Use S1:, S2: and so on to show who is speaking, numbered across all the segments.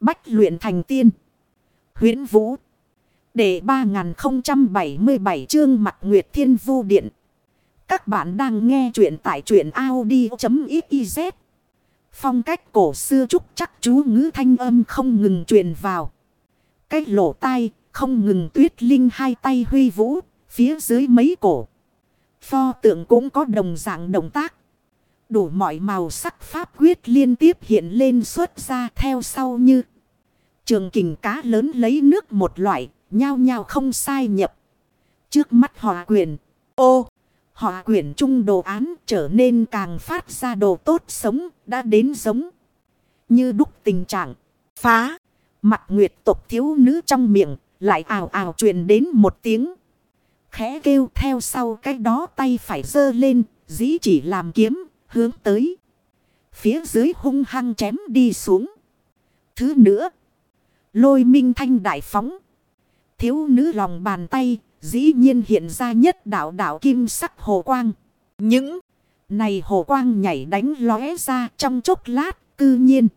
S1: Bách luyện thành tiên. huyễn Vũ. Để 3077 chương mặt Nguyệt Thiên Vu Điện. Các bạn đang nghe truyện tại truyện Audi.xyz. Phong cách cổ xưa trúc chắc chú ngữ thanh âm không ngừng truyền vào. Cách lỗ tai không ngừng tuyết linh hai tay huy vũ. Phía dưới mấy cổ. Pho tượng cũng có đồng dạng động tác. Đủ mọi màu sắc pháp quyết liên tiếp hiện lên xuất ra theo sau như. Trường kình cá lớn lấy nước một loại, nhao nhao không sai nhập. Trước mắt họ quyền, ô, họ quyển trung đồ án trở nên càng phát ra đồ tốt sống, đã đến giống. Như đúc tình trạng, phá, mặt nguyệt tộc thiếu nữ trong miệng, lại ảo ảo truyền đến một tiếng. Khẽ kêu theo sau cái đó tay phải dơ lên, dĩ chỉ làm kiếm, hướng tới. Phía dưới hung hăng chém đi xuống. Thứ nữa. Lôi minh thanh đại phóng. Thiếu nữ lòng bàn tay. Dĩ nhiên hiện ra nhất đạo đạo kim sắc hồ quang. Những này hồ quang nhảy đánh lóe ra trong chốc lát, cư nhiên.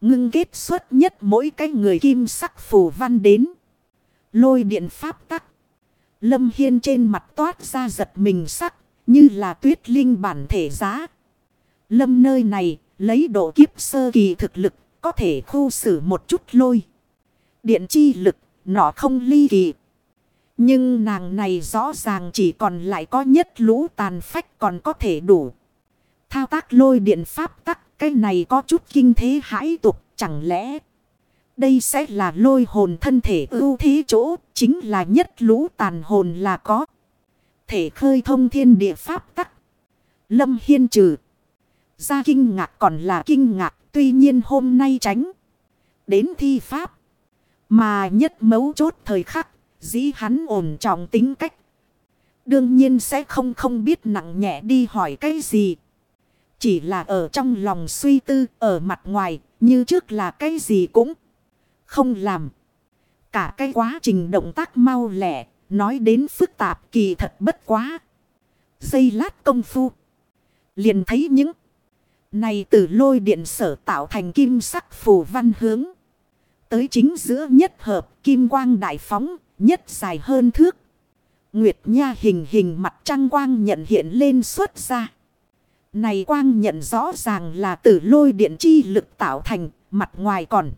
S1: Ngưng kết xuất nhất mỗi cái người kim sắc phù văn đến. Lôi điện pháp tắc. Lâm Hiên trên mặt toát ra giật mình sắc. Như là tuyết linh bản thể giá. Lâm nơi này, lấy độ kiếp sơ kỳ thực lực, có thể khu xử một chút lôi. Điện chi lực nó không ly kỳ. Nhưng nàng này rõ ràng chỉ còn lại có nhất lũ tàn phách còn có thể đủ. Thao tác lôi điện pháp tắc, cái này có chút kinh thế hãi tục, chẳng lẽ. Đây sẽ là lôi hồn thân thể ưu thế chỗ, chính là nhất lũ tàn hồn là có. Thể khơi thông thiên địa pháp tắc. Lâm Hiên trừ ra kinh ngạc còn là kinh ngạc, tuy nhiên hôm nay tránh. Đến thi pháp. Mà nhất mấu chốt thời khắc, dĩ hắn ổn trọng tính cách. Đương nhiên sẽ không không biết nặng nhẹ đi hỏi cái gì. Chỉ là ở trong lòng suy tư, ở mặt ngoài, như trước là cái gì cũng không làm. Cả cái quá trình động tác mau lẻ, nói đến phức tạp kỳ thật bất quá. Giây lát công phu. Liền thấy những này từ lôi điện sở tạo thành kim sắc phù văn hướng. Tới chính giữa nhất hợp kim quang đại phóng, nhất dài hơn thước. Nguyệt nha hình hình mặt trăng quang nhận hiện lên xuất ra. Này quang nhận rõ ràng là từ lôi điện chi lực tạo thành, mặt ngoài còn.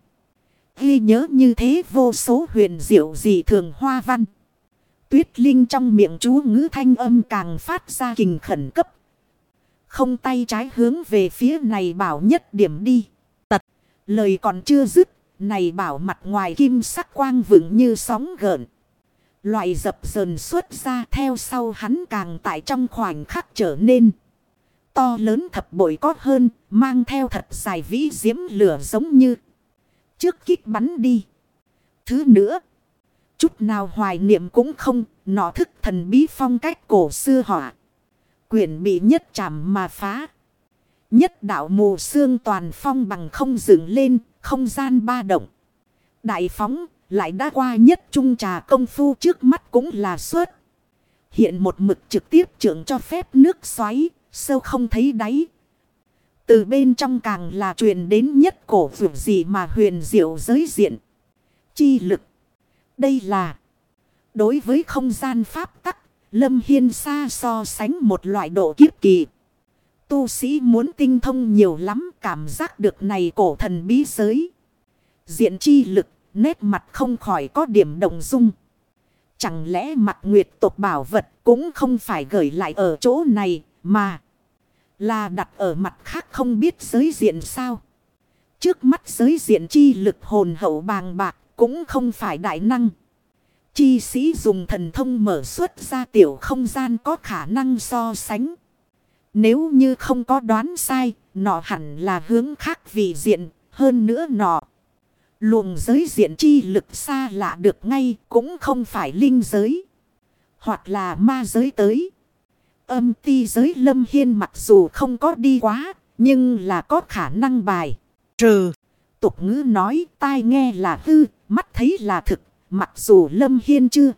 S1: Ghi nhớ như thế vô số huyền diệu dị thường hoa văn. Tuyết linh trong miệng chú ngữ thanh âm càng phát ra kình khẩn cấp không tay trái hướng về phía này bảo nhất điểm đi. Tật. Lời còn chưa dứt. Này bảo mặt ngoài kim sắc quang vững như sóng gợn. Loại dập dần xuất ra theo sau hắn càng tại trong khoảnh khắc trở nên. To lớn thập bội có hơn. Mang theo thật dài vĩ diễm lửa giống như. Trước kích bắn đi. Thứ nữa. Chút nào hoài niệm cũng không. nó thức thần bí phong cách cổ xưa họa quyển bị nhất chạm mà phá. Nhất đạo mù xương toàn phong bằng không dựng lên, không gian ba động. Đại phóng, lại đã qua nhất trung trà công phu trước mắt cũng là suốt. Hiện một mực trực tiếp trưởng cho phép nước xoáy, sâu không thấy đáy. Từ bên trong càng là truyền đến nhất cổ vượt gì mà huyền diệu giới diện. Chi lực. Đây là đối với không gian pháp tắc Lâm Hiên xa so sánh một loại độ kiếp kỳ. Tu sĩ muốn tinh thông nhiều lắm cảm giác được này cổ thần bí giới. Diện chi lực, nét mặt không khỏi có điểm đồng dung. Chẳng lẽ mặt nguyệt tộc bảo vật cũng không phải gửi lại ở chỗ này mà là đặt ở mặt khác không biết giới diện sao. Trước mắt giới diện chi lực hồn hậu bàng bạc cũng không phải đại năng. Chi sĩ dùng thần thông mở xuất ra tiểu không gian có khả năng so sánh. Nếu như không có đoán sai, nọ hẳn là hướng khác vị diện, hơn nữa nọ. Luồng giới diện chi lực xa lạ được ngay cũng không phải linh giới. Hoặc là ma giới tới. Âm ti giới lâm hiên mặc dù không có đi quá, nhưng là có khả năng bài. Trừ, tục ngữ nói tai nghe là hư, mắt thấy là thực, Mặc dù Lâm Hiên chưa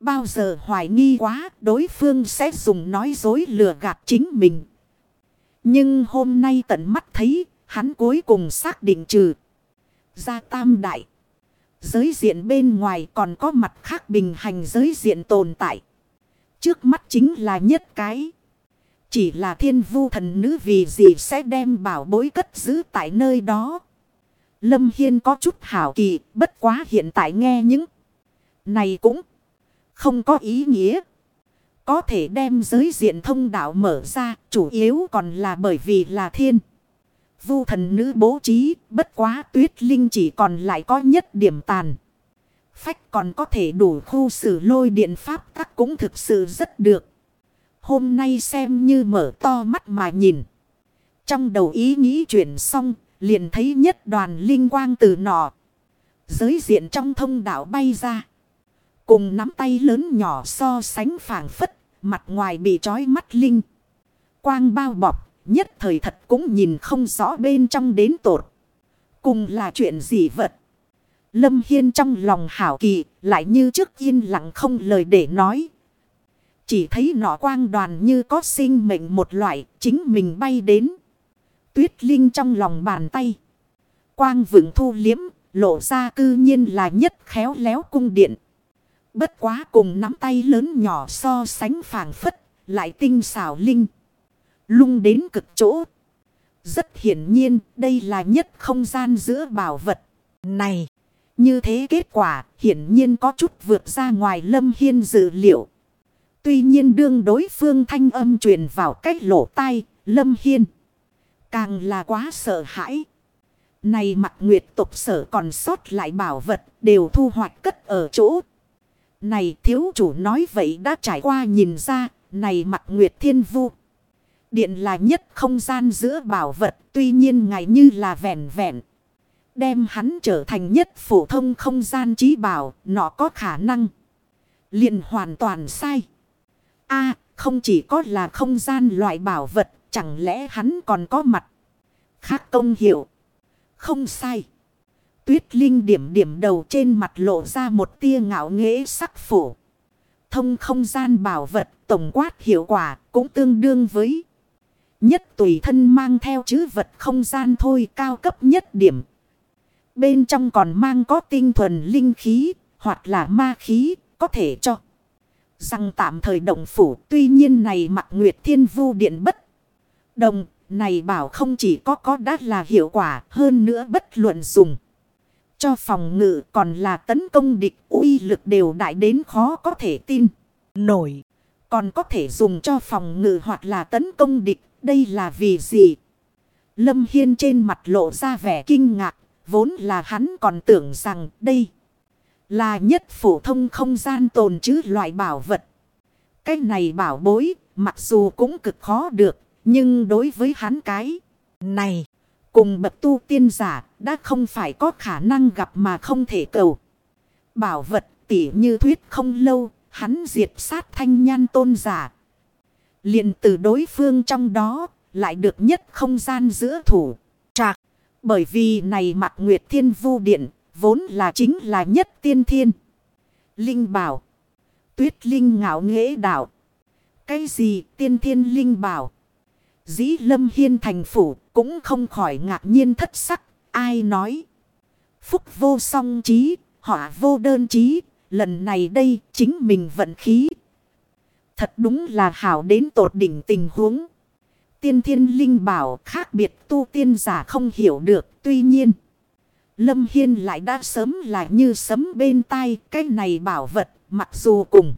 S1: bao giờ hoài nghi quá đối phương sẽ dùng nói dối lừa gạt chính mình. Nhưng hôm nay tận mắt thấy hắn cuối cùng xác định trừ ra tam đại. Giới diện bên ngoài còn có mặt khác bình hành giới diện tồn tại. Trước mắt chính là nhất cái. Chỉ là thiên vu thần nữ vì gì sẽ đem bảo bối cất giữ tại nơi đó. Lâm Hiên có chút hảo kỳ, bất quá hiện tại nghe những này cũng không có ý nghĩa. Có thể đem giới diện thông đạo mở ra, chủ yếu còn là bởi vì là thiên. Vu thần nữ bố trí, bất quá tuyết linh chỉ còn lại có nhất điểm tàn. Phách còn có thể đủ khu xử lôi điện pháp tắc cũng thực sự rất được. Hôm nay xem như mở to mắt mà nhìn. Trong đầu ý nghĩ chuyển xong, liền thấy nhất đoàn linh quang từ nọ. Giới diện trong thông đạo bay ra. Cùng nắm tay lớn nhỏ so sánh phảng phất, mặt ngoài bị trói mắt linh. Quang bao bọc, nhất thời thật cũng nhìn không rõ bên trong đến tột. Cùng là chuyện gì vật. Lâm Hiên trong lòng hảo kỳ, lại như trước yên lặng không lời để nói. Chỉ thấy nọ quang đoàn như có sinh mệnh một loại, chính mình bay đến. Tuyết Linh trong lòng bàn tay. Quang vững thu liếm, lộ ra cư nhiên là nhất khéo léo cung điện. Bất quá cùng nắm tay lớn nhỏ so sánh phảng phất, lại tinh xảo linh. Lung đến cực chỗ. Rất hiển nhiên, đây là nhất không gian giữa bảo vật. Này, như thế kết quả, hiển nhiên có chút vượt ra ngoài lâm hiên dự liệu. Tuy nhiên đương đối phương thanh âm truyền vào cách lỗ tai, lâm hiên. Càng là quá sợ hãi. Này mặt nguyệt tục sở còn sót lại bảo vật đều thu hoạch cất ở chỗ. Này thiếu chủ nói vậy đã trải qua nhìn ra, này mặt nguyệt thiên vu. Điện là nhất không gian giữa bảo vật, tuy nhiên ngài như là vẹn vẹn. Đem hắn trở thành nhất phổ thông không gian trí bảo, nó có khả năng. liền hoàn toàn sai. a không chỉ có là không gian loại bảo vật, chẳng lẽ hắn còn có mặt. Khác công hiệu. Không sai. Tuyết Linh điểm điểm đầu trên mặt lộ ra một tia ngạo nghễ sắc phủ. Thông không gian bảo vật tổng quát hiệu quả cũng tương đương với. Nhất tùy thân mang theo chữ vật không gian thôi cao cấp nhất điểm. Bên trong còn mang có tinh thuần linh khí hoặc là ma khí có thể cho. Rằng tạm thời động phủ, tuy nhiên này mặc nguyệt thiên vu điện bất. Đồng này bảo không chỉ có có đắt là hiệu quả hơn nữa bất luận dùng. Cho phòng ngự còn là tấn công địch uy lực đều đại đến khó có thể tin. Nổi. Còn có thể dùng cho phòng ngự hoặc là tấn công địch. Đây là vì gì? Lâm Hiên trên mặt lộ ra vẻ kinh ngạc. Vốn là hắn còn tưởng rằng đây là nhất phổ thông không gian tồn chứ loại bảo vật. Cái này bảo bối mặc dù cũng cực khó được. Nhưng đối với hắn cái này. Cùng bậc tu tiên giả đã không phải có khả năng gặp mà không thể cầu. Bảo vật tỉ như thuyết không lâu, hắn diệt sát thanh nhan tôn giả. liền từ đối phương trong đó, lại được nhất không gian giữa thủ, trạc. Bởi vì này mặt Nguyệt Thiên Vu Điện, vốn là chính là nhất tiên thiên. Linh bảo. Tuyết Linh ngạo nghễ đạo. Cái gì tiên thiên Linh bảo? Dĩ lâm hiên thành phủ cũng không khỏi ngạc nhiên thất sắc. Ai nói? Phúc vô song trí, họa vô đơn trí. Lần này đây chính mình vận khí. Thật đúng là hảo đến tột đỉnh tình huống. Tiên thiên linh bảo khác biệt tu tiên giả không hiểu được. Tuy nhiên, Lâm Hiên lại đã sớm là như sấm bên tai. Cái này bảo vật mặc dù cùng.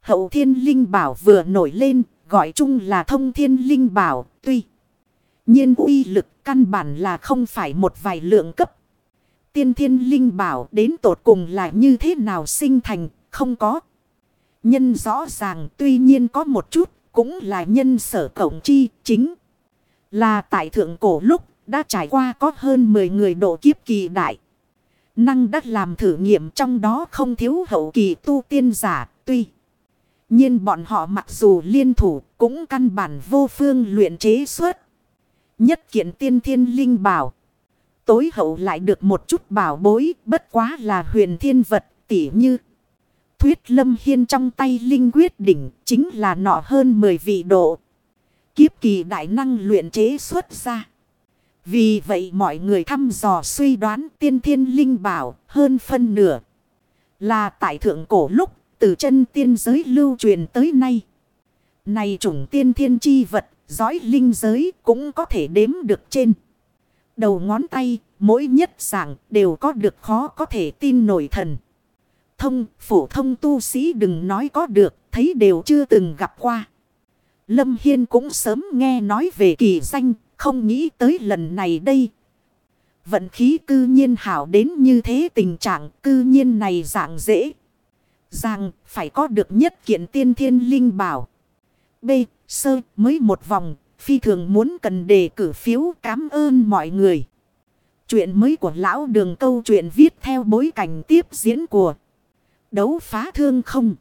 S1: Hậu thiên linh bảo vừa nổi lên gọi chung là thông thiên linh bảo, tuy nhiên uy lực căn bản là không phải một vài lượng cấp. Tiên thiên linh bảo đến tột cùng là như thế nào sinh thành, không có. Nhân rõ ràng tuy nhiên có một chút, cũng là nhân sở cộng chi chính. Là tại thượng cổ lúc đã trải qua có hơn 10 người độ kiếp kỳ đại. Năng đã làm thử nghiệm trong đó không thiếu hậu kỳ tu tiên giả, tuy nhiên bọn họ mặc dù liên thủ cũng căn bản vô phương luyện chế xuất. Nhất kiện tiên thiên linh bảo. Tối hậu lại được một chút bảo bối, bất quá là huyền thiên vật tỉ như. Thuyết lâm hiên trong tay linh quyết đỉnh chính là nọ hơn 10 vị độ. Kiếp kỳ đại năng luyện chế xuất ra. Vì vậy mọi người thăm dò suy đoán tiên thiên linh bảo hơn phân nửa. Là tại thượng cổ lúc từ chân tiên giới lưu truyền tới nay. Này chủng tiên thiên chi vật, giói linh giới cũng có thể đếm được trên. Đầu ngón tay, mỗi nhất dạng đều có được khó có thể tin nổi thần. Thông, phổ thông tu sĩ đừng nói có được, thấy đều chưa từng gặp qua. Lâm Hiên cũng sớm nghe nói về kỳ danh, không nghĩ tới lần này đây. Vận khí cư nhiên hảo đến như thế tình trạng cư nhiên này dạng dễ. Rằng phải có được nhất kiện tiên thiên linh bảo. B. Sơ, mới một vòng. Phi thường muốn cần đề cử phiếu cảm ơn mọi người. Chuyện mới của lão đường câu chuyện viết theo bối cảnh tiếp diễn của đấu phá thương không.